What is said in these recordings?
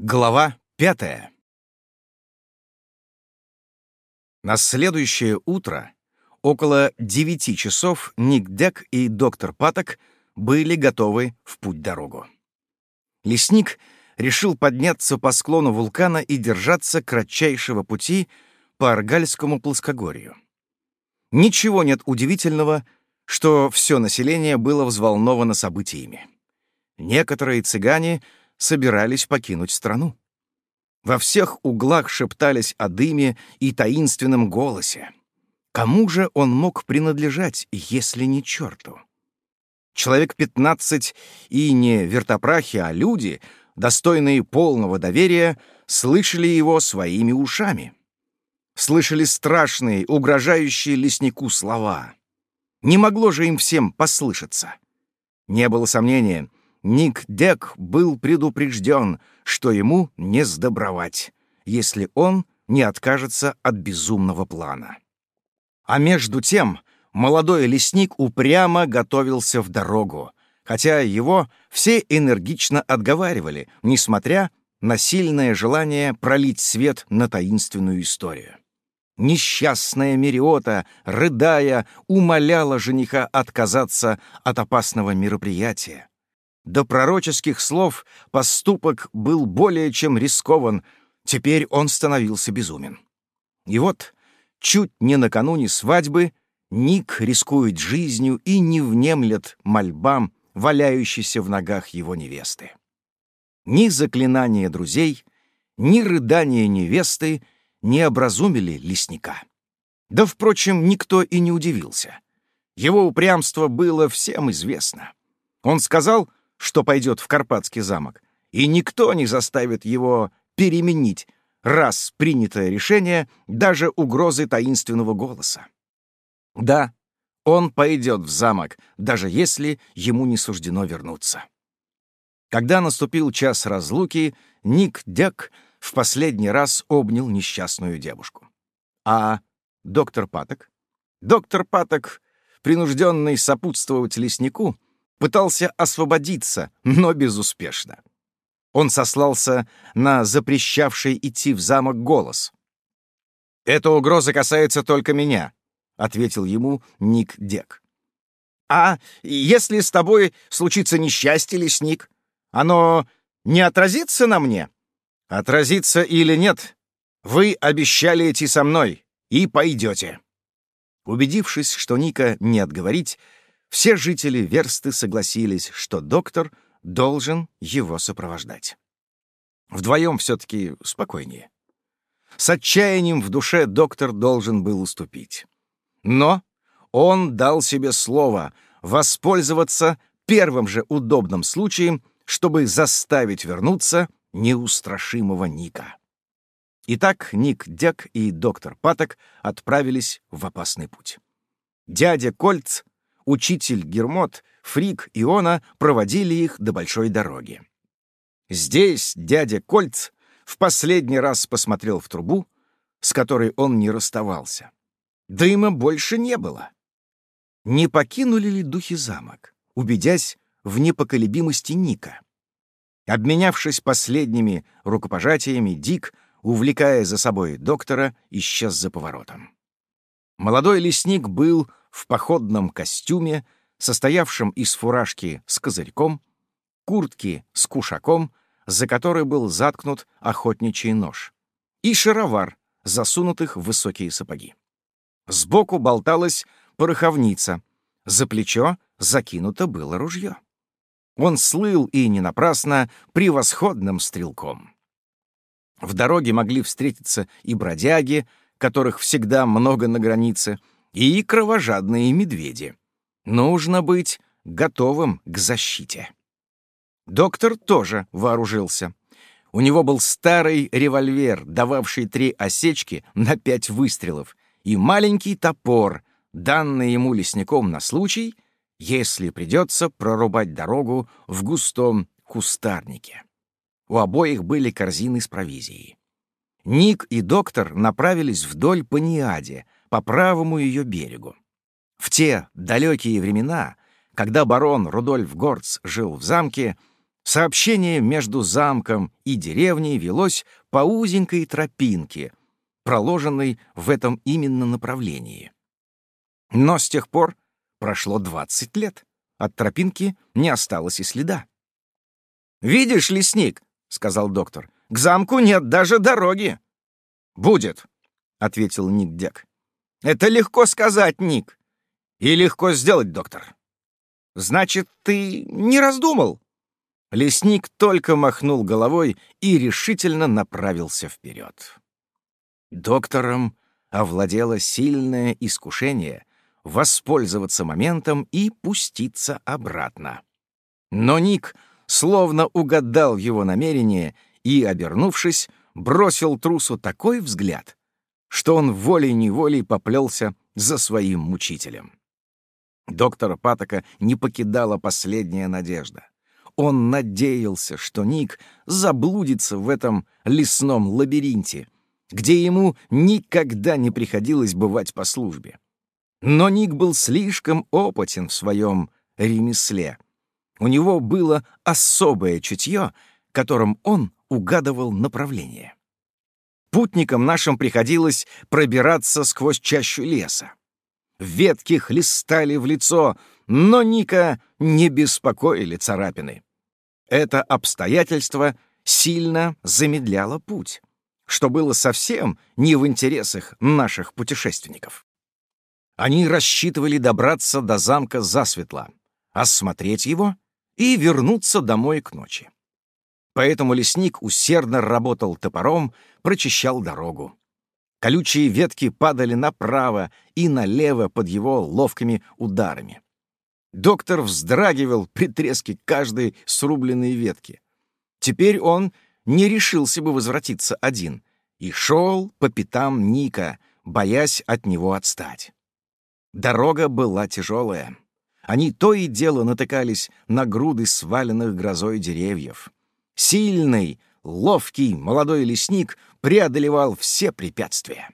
Глава пятая На следующее утро, около девяти часов, Ник Дек и доктор Паток были готовы в путь-дорогу. Лесник решил подняться по склону вулкана и держаться кратчайшего пути по Аргальскому плоскогорью. Ничего нет удивительного, что все население было взволновано событиями. Некоторые цыгане — собирались покинуть страну. Во всех углах шептались о дыме и таинственном голосе. Кому же он мог принадлежать, если не черту? Человек пятнадцать и не вертопрахи, а люди, достойные полного доверия, слышали его своими ушами. Слышали страшные, угрожающие леснику слова. Не могло же им всем послышаться. Не было сомнения, Ник Дек был предупрежден, что ему не сдобровать, если он не откажется от безумного плана. А между тем молодой лесник упрямо готовился в дорогу, хотя его все энергично отговаривали, несмотря на сильное желание пролить свет на таинственную историю. Несчастная Мериота, рыдая, умоляла жениха отказаться от опасного мероприятия. До пророческих слов поступок был более чем рискован, теперь он становился безумен. И вот, чуть не накануне свадьбы, Ник рискует жизнью и не внемлет мольбам, валяющейся в ногах его невесты. Ни заклинания друзей, ни рыдания невесты не образумили лесника. Да, впрочем, никто и не удивился. Его упрямство было всем известно. Он сказал, что пойдет в Карпатский замок, и никто не заставит его переменить раз принятое решение даже угрозы таинственного голоса. Да, он пойдет в замок, даже если ему не суждено вернуться. Когда наступил час разлуки, Ник Дек в последний раз обнял несчастную девушку. А доктор Паток? Доктор Паток, принужденный сопутствовать леснику, пытался освободиться, но безуспешно. Он сослался на запрещавший идти в замок голос. «Эта угроза касается только меня», — ответил ему Ник Дек. «А если с тобой случится несчастье, лесник, оно не отразится на мне?» «Отразится или нет, вы обещали идти со мной и пойдете». Убедившись, что Ника не отговорить, все жители Версты согласились, что доктор должен его сопровождать. Вдвоем все-таки спокойнее. С отчаянием в душе доктор должен был уступить. Но он дал себе слово воспользоваться первым же удобным случаем, чтобы заставить вернуться неустрашимого Ника. Итак, Ник Дек и доктор Паток отправились в опасный путь. Дядя Кольц учитель Гермот, Фрик и Она проводили их до большой дороги. Здесь дядя Кольц в последний раз посмотрел в трубу, с которой он не расставался. Дыма больше не было. Не покинули ли духи замок, убедясь в непоколебимости Ника? Обменявшись последними рукопожатиями, Дик, увлекая за собой доктора, исчез за поворотом. Молодой лесник был в походном костюме, состоявшем из фуражки с козырьком, куртки с кушаком, за которой был заткнут охотничий нож, и шаровар, засунутых в высокие сапоги. Сбоку болталась пороховница, за плечо закинуто было ружье. Он слыл и не напрасно превосходным стрелком. В дороге могли встретиться и бродяги, которых всегда много на границе, и кровожадные медведи. Нужно быть готовым к защите. Доктор тоже вооружился. У него был старый револьвер, дававший три осечки на пять выстрелов, и маленький топор, данный ему лесником на случай, если придется прорубать дорогу в густом кустарнике. У обоих были корзины с провизией. Ник и доктор направились вдоль по по правому ее берегу. В те далекие времена, когда барон Рудольф Горц жил в замке, Сообщение между замком и деревней велось по узенькой тропинке, проложенной в этом именно направлении. Но с тех пор прошло 20 лет. От тропинки не осталось и следа. «Видишь, лесник», — сказал доктор, — «к замку нет даже дороги». «Будет», — ответил Ник Дек. «Это легко сказать, Ник. И легко сделать, доктор». «Значит, ты не раздумал?» Лесник только махнул головой и решительно направился вперед. Доктором овладело сильное искушение воспользоваться моментом и пуститься обратно. Но Ник словно угадал его намерение и, обернувшись, бросил трусу такой взгляд, что он волей-неволей поплелся за своим мучителем. Доктора Патока не покидала последняя надежда. Он надеялся, что Ник заблудится в этом лесном лабиринте, где ему никогда не приходилось бывать по службе. Но Ник был слишком опытен в своем ремесле. У него было особое чутье, которым он угадывал направление. Путникам нашим приходилось пробираться сквозь чащу леса. Ветки хлестали в лицо, но Ника не беспокоили царапины. Это обстоятельство сильно замедляло путь, что было совсем не в интересах наших путешественников. Они рассчитывали добраться до замка засветло, осмотреть его и вернуться домой к ночи. Поэтому лесник усердно работал топором, прочищал дорогу. Колючие ветки падали направо и налево под его ловкими ударами. Доктор вздрагивал при треске каждой срубленной ветки. Теперь он не решился бы возвратиться один и шел по пятам Ника, боясь от него отстать. Дорога была тяжелая. Они то и дело натыкались на груды сваленных грозой деревьев. Сильный, ловкий молодой лесник преодолевал все препятствия.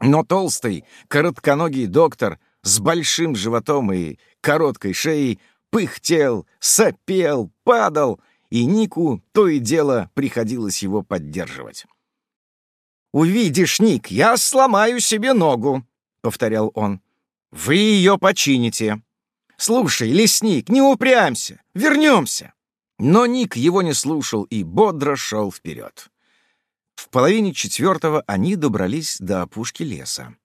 Но толстый, коротконогий доктор с большим животом и короткой шеей пыхтел, сопел, падал, и Нику то и дело приходилось его поддерживать. «Увидишь, Ник, я сломаю себе ногу», — повторял он. «Вы ее почините. Слушай, лесник, не упрямься, вернемся». Но Ник его не слушал и бодро шел вперед. В половине четвертого они добрались до опушки леса.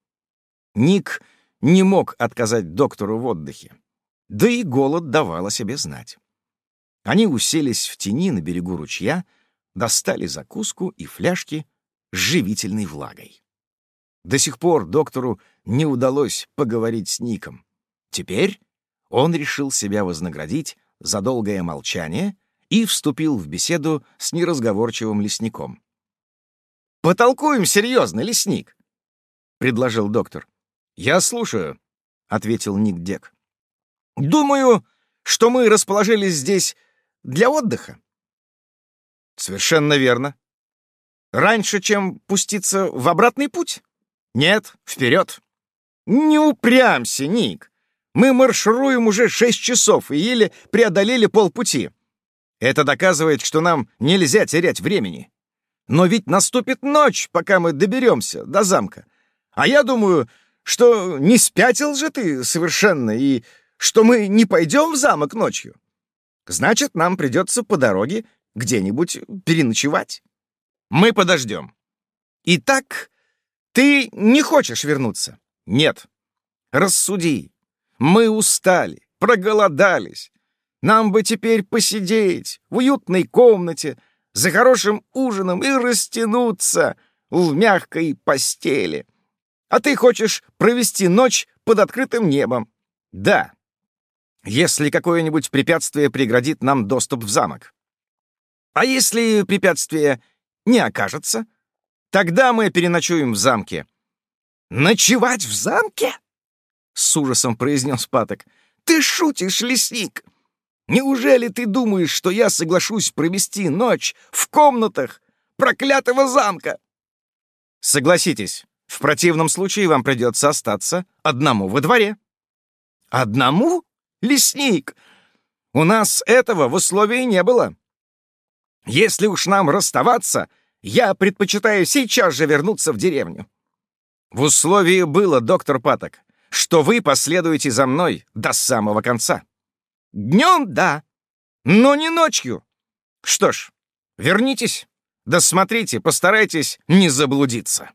Ник не мог отказать доктору в отдыхе. Да и голод давал о себе знать. Они уселись в тени на берегу ручья, достали закуску и фляжки с живительной влагой. До сих пор доктору не удалось поговорить с Ником. Теперь он решил себя вознаградить за долгое молчание и вступил в беседу с неразговорчивым лесником. «Потолкуем серьезно, лесник!» — предложил доктор. «Я слушаю», — ответил Ник Дек. «Думаю, что мы расположились здесь для отдыха». «Совершенно верно. Раньше, чем пуститься в обратный путь?» «Нет, вперед!» «Не упрямься, Ник. Мы маршируем уже шесть часов и еле преодолели полпути. Это доказывает, что нам нельзя терять времени. Но ведь наступит ночь, пока мы доберемся до замка. А я думаю, что не спятил же ты совершенно и что мы не пойдем в замок ночью. Значит, нам придется по дороге где-нибудь переночевать. Мы подождем. Итак, ты не хочешь вернуться? Нет. Рассуди. Мы устали, проголодались. Нам бы теперь посидеть в уютной комнате за хорошим ужином и растянуться в мягкой постели а ты хочешь провести ночь под открытым небом. Да, если какое-нибудь препятствие преградит нам доступ в замок. А если препятствие не окажется, тогда мы переночуем в замке. Ночевать в замке? С ужасом произнес Паток. Ты шутишь, лесник? Неужели ты думаешь, что я соглашусь провести ночь в комнатах проклятого замка? Согласитесь, в противном случае вам придется остаться одному во дворе». «Одному? Лесник! У нас этого в условии не было. Если уж нам расставаться, я предпочитаю сейчас же вернуться в деревню. В условии было, доктор Паток, что вы последуете за мной до самого конца. Днем — да, но не ночью. Что ж, вернитесь, да смотрите, постарайтесь не заблудиться.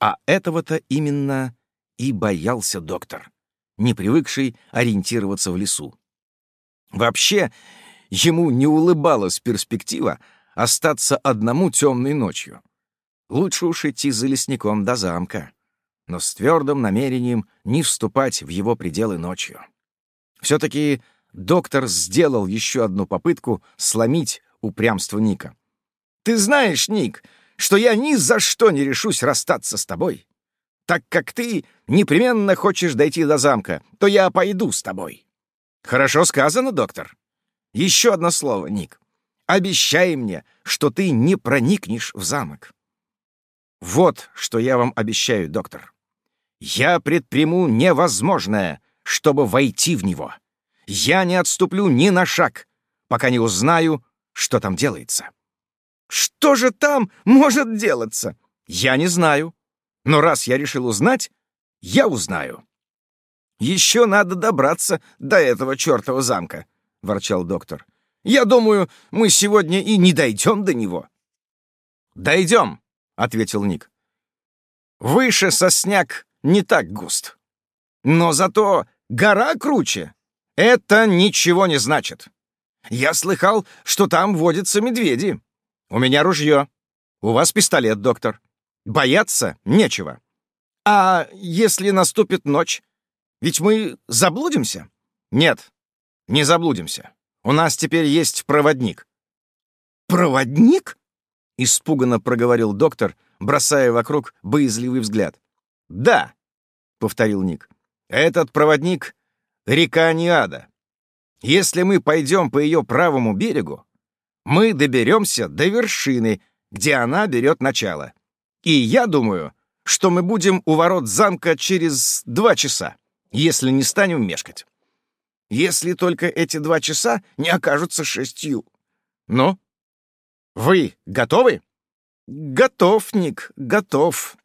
А этого-то именно и боялся доктор, не привыкший ориентироваться в лесу. Вообще, ему не улыбалась перспектива остаться одному темной ночью. Лучше уж идти за лесником до замка, но с твердым намерением не вступать в его пределы ночью. Все-таки доктор сделал еще одну попытку сломить упрямство Ника. «Ты знаешь, Ник, что я ни за что не решусь расстаться с тобой. Так как ты непременно хочешь дойти до замка, то я пойду с тобой». «Хорошо сказано, доктор. Еще одно слово, Ник. Обещай мне, что ты не проникнешь в замок. Вот что я вам обещаю, доктор. Я предприму невозможное, чтобы войти в него. Я не отступлю ни на шаг, пока не узнаю, что там делается. Что же там может делаться? Я не знаю. Но раз я решил узнать, я узнаю. Еще надо добраться до этого чертова замка. — ворчал доктор. «Я думаю, мы сегодня и не дойдем до него». «Дойдем», — ответил Ник. «Выше сосняк не так густ. Но зато гора круче. Это ничего не значит. Я слыхал, что там водятся медведи. У меня ружье. У вас пистолет, доктор. Бояться нечего. А если наступит ночь? Ведь мы заблудимся? Нет, не заблудимся. У нас теперь есть проводник». «Проводник?» — испуганно проговорил доктор, бросая вокруг боязливый взгляд. «Да», — повторил Ник, — «этот проводник — река Ниада. Если мы пойдем по ее правому берегу, мы доберемся до вершины, где она берет начало. И я думаю, что мы будем у ворот замка через два часа, если не станем мешкать если только эти два часа не окажутся шестью. Ну, вы готовы? Готов, Ник, готов.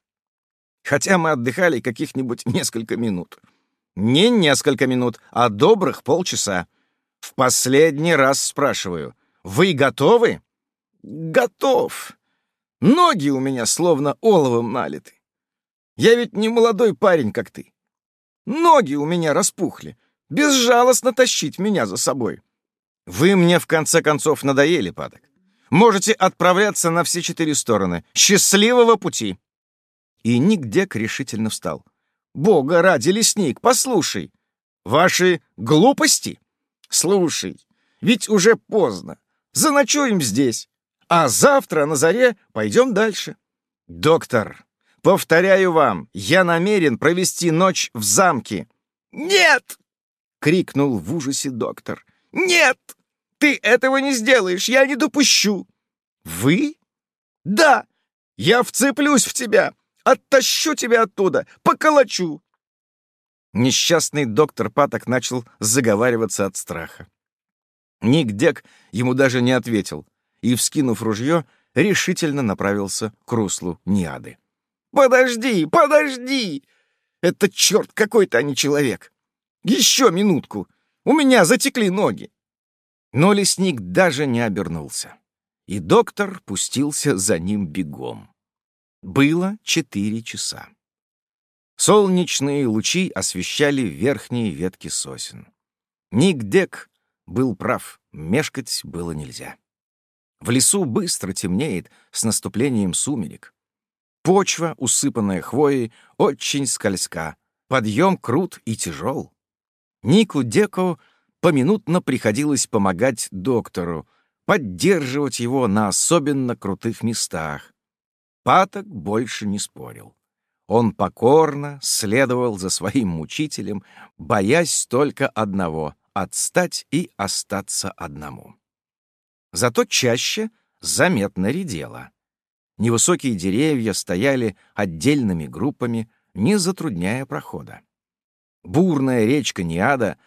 Хотя мы отдыхали каких-нибудь несколько минут. Не несколько минут, а добрых полчаса. В последний раз спрашиваю, вы готовы? Готов. Ноги у меня словно оловом налиты. Я ведь не молодой парень, как ты. Ноги у меня распухли, безжалостно тащить меня за собой. Вы мне, в конце концов, надоели, Падок. Можете отправляться на все четыре стороны. Счастливого пути!» И Ник Дек решительно встал. «Бога ради, лесник, послушай! Ваши глупости? Слушай, ведь уже поздно. Заночуем здесь, а завтра на заре пойдем дальше. Доктор, повторяю вам, я намерен провести ночь в замке. Нет! крикнул в ужасе доктор. «Нет! Ты этого не сделаешь! Я не допущу!» «Вы?» «Да! Я вцеплюсь в тебя! Оттащу тебя оттуда! Поколочу!» Несчастный доктор Паток начал заговариваться от страха. Ник Дек ему даже не ответил и, вскинув ружье, решительно направился к руслу Ниады. «Подожди, подожди! Это черт какой-то, а не человек! Еще минутку! У меня затекли ноги!» Но лесник даже не обернулся, и доктор пустился за ним бегом. Было четыре часа. Солнечные лучи освещали верхние ветки сосен. Ник Дек был прав, мешкать было нельзя. В лесу быстро темнеет с наступлением сумерек. Почва, усыпанная хвоей, очень скользка, подъем крут и тяжел. Нику Деко поминутно приходилось помогать доктору, поддерживать его на особенно крутых местах. Паток больше не спорил. Он покорно следовал за своим мучителем, боясь только одного — отстать и остаться одному. Зато чаще заметно редело. Невысокие деревья стояли отдельными группами, не затрудняя прохода. Бурная речка Ниада,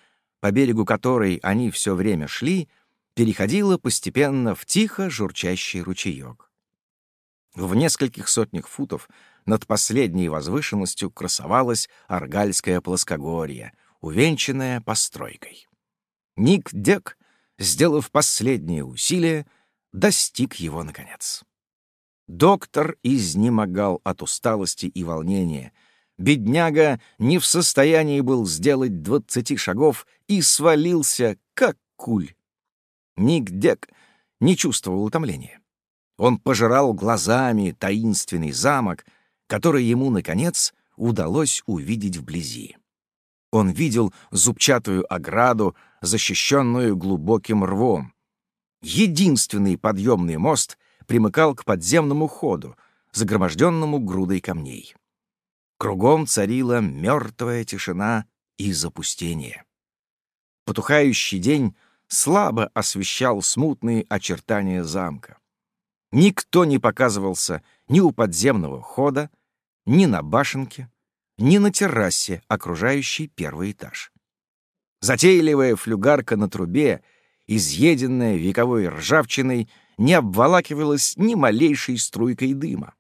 по берегу которой они все время шли, переходила постепенно в тихо журчащий ручеек. В нескольких сотнях футов над последней возвышенностью красовалась Аргальское плоскогорье, увенчанное постройкой. Ник Дек, сделав последнее усилие, достиг его наконец. Доктор изнемогал от усталости и волнения. Бедняга не в состоянии был сделать двадцати шагов и свалился, как куль. Ник Дек не чувствовал утомления. Он пожирал глазами таинственный замок, который ему, наконец, удалось увидеть вблизи. Он видел зубчатую ограду, защищенную глубоким рвом. Единственный подъемный мост примыкал к подземному ходу, загроможденному грудой камней. Кругом царила мертвая тишина и запустение. Потухающий день слабо освещал смутные очертания замка. Никто не показывался ни у подземного хода, ни на башенке, ни на террасе, окружающей первый этаж. Затейливая флюгарка на трубе, изъеденная вековой ржавчиной, не обволакивалась ни малейшей струйкой дыма.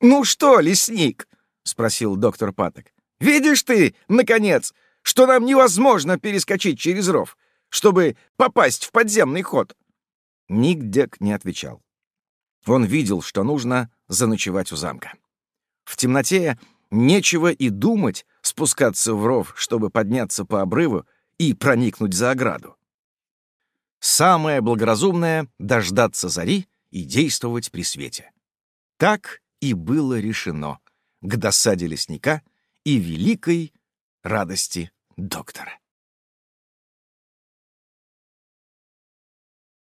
«Ну что, лесник?» — спросил доктор Паток. «Видишь ты, наконец, что нам невозможно перескочить через ров, чтобы попасть в подземный ход?» Ник Дек не отвечал. Он видел, что нужно заночевать у замка. В темноте нечего и думать спускаться в ров, чтобы подняться по обрыву и проникнуть за ограду. Самое благоразумное — дождаться зари и действовать при свете. Так и было решено к досаде лесника и великой радости доктора.